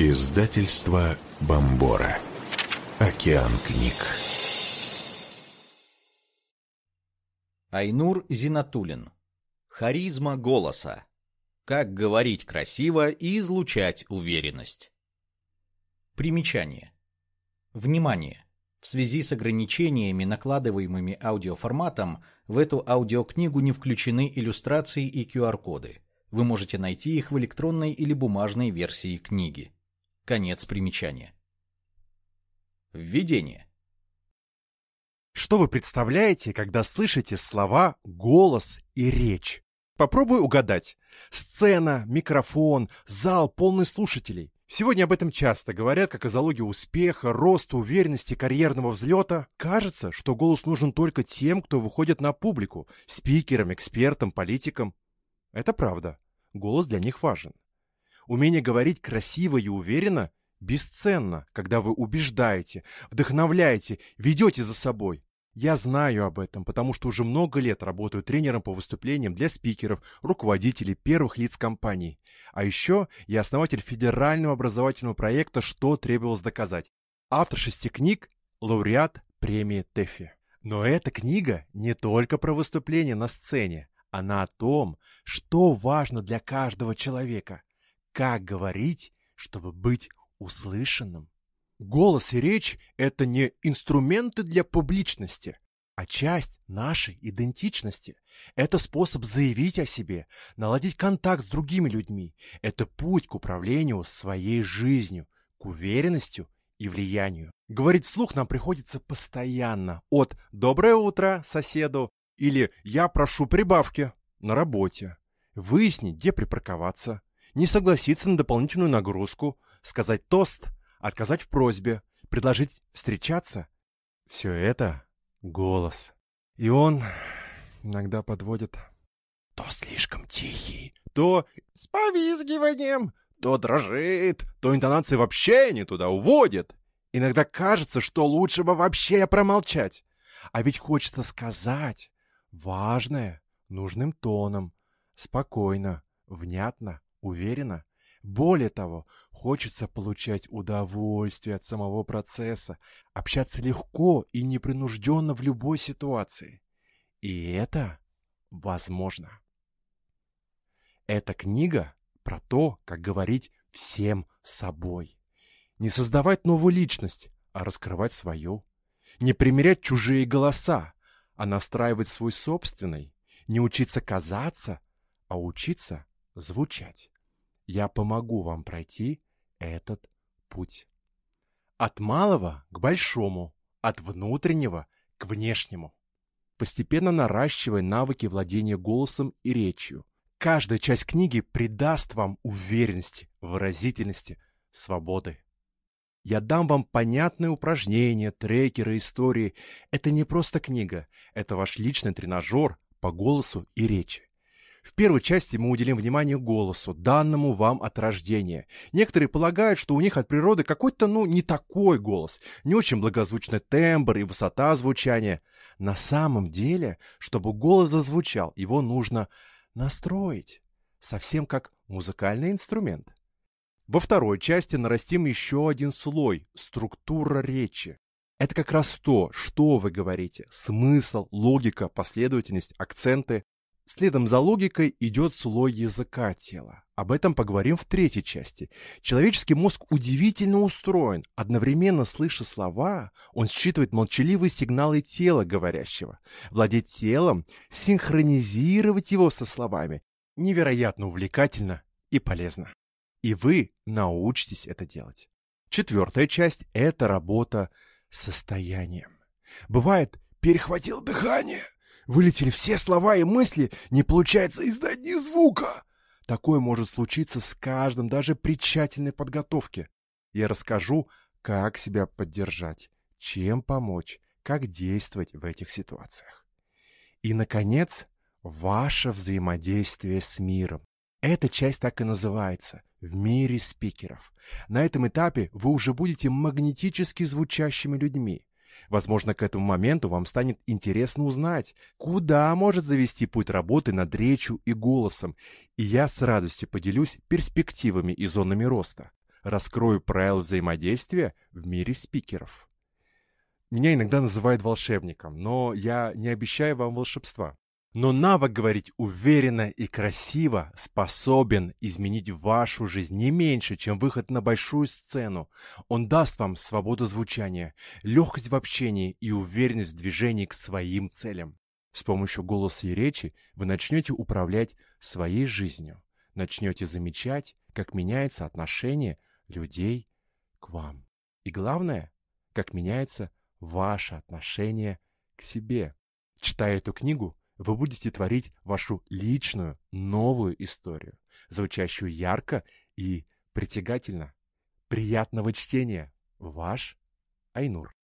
Издательство Бомбора. Океан книг. Айнур Зинатулин. Харизма голоса. Как говорить красиво и излучать уверенность. Примечание. Внимание! В связи с ограничениями, накладываемыми аудиоформатом, в эту аудиокнигу не включены иллюстрации и QR-коды. Вы можете найти их в электронной или бумажной версии книги. Конец примечания. Введение. Что вы представляете, когда слышите слова «голос» и «речь»? Попробуй угадать. Сцена, микрофон, зал полный слушателей. Сегодня об этом часто говорят, как о залоге успеха, роста, уверенности, карьерного взлета. Кажется, что голос нужен только тем, кто выходит на публику, спикерам, экспертам, политикам. Это правда. Голос для них важен. Умение говорить красиво и уверенно бесценно, когда вы убеждаете, вдохновляете, ведете за собой. Я знаю об этом, потому что уже много лет работаю тренером по выступлениям для спикеров, руководителей первых лиц компаний. А еще я основатель федерального образовательного проекта «Что требовалось доказать». Автор шести книг, лауреат премии ТЭФИ. Но эта книга не только про выступление на сцене. Она о том, что важно для каждого человека – как говорить, чтобы быть услышанным. Голос и речь – это не инструменты для публичности, а часть нашей идентичности. Это способ заявить о себе, наладить контакт с другими людьми. Это путь к управлению своей жизнью, к уверенности и влиянию. Говорить вслух нам приходится постоянно. От «доброе утро, соседу» или «я прошу прибавки» на работе. Выяснить, где припарковаться, не согласиться на дополнительную нагрузку, сказать тост, отказать в просьбе, предложить встречаться. Все это — голос. И он иногда подводит то слишком тихий, то с повизгиванием, то дрожит, то интонации вообще не туда уводит. Иногда кажется, что лучше бы вообще промолчать. А ведь хочется сказать важное нужным тоном, спокойно, внятно, Уверена? Более того, хочется получать удовольствие от самого процесса, общаться легко и непринужденно в любой ситуации. И это возможно. Эта книга про то, как говорить всем собой. Не создавать новую личность, а раскрывать свою. Не примерять чужие голоса, а настраивать свой собственный. Не учиться казаться, а учиться звучать. Я помогу вам пройти этот путь. От малого к большому, от внутреннего к внешнему. Постепенно наращивая навыки владения голосом и речью. Каждая часть книги придаст вам уверенности, выразительности, свободы. Я дам вам понятные упражнения, трекеры, истории. Это не просто книга, это ваш личный тренажер по голосу и речи. В первой части мы уделим внимание голосу, данному вам от рождения. Некоторые полагают, что у них от природы какой-то, ну, не такой голос, не очень благозвучный тембр и высота звучания. На самом деле, чтобы голос зазвучал, его нужно настроить, совсем как музыкальный инструмент. Во второй части нарастим еще один слой – структура речи. Это как раз то, что вы говорите, смысл, логика, последовательность, акценты. Следом за логикой идет слой языка тела. Об этом поговорим в третьей части. Человеческий мозг удивительно устроен. Одновременно слыша слова, он считывает молчаливые сигналы тела говорящего. Владеть телом, синхронизировать его со словами невероятно увлекательно и полезно. И вы научитесь это делать. Четвертая часть – это работа состоянием. Бывает, перехватил дыхание – Вылетели все слова и мысли, не получается издать ни звука. Такое может случиться с каждым, даже при тщательной подготовке. Я расскажу, как себя поддержать, чем помочь, как действовать в этих ситуациях. И, наконец, ваше взаимодействие с миром. Эта часть так и называется «В мире спикеров». На этом этапе вы уже будете магнетически звучащими людьми. Возможно, к этому моменту вам станет интересно узнать, куда может завести путь работы над речью и голосом, и я с радостью поделюсь перспективами и зонами роста. раскрою правила взаимодействия в мире спикеров. Меня иногда называют волшебником, но я не обещаю вам волшебства. Но навык говорить уверенно и красиво способен изменить вашу жизнь не меньше, чем выход на большую сцену. Он даст вам свободу звучания, легкость в общении и уверенность в движении к своим целям. С помощью голоса и речи вы начнете управлять своей жизнью, начнете замечать, как меняется отношение людей к вам. И главное, как меняется ваше отношение к себе. Читая эту книгу, вы будете творить вашу личную новую историю, звучащую ярко и притягательно. Приятного чтения! Ваш Айнур.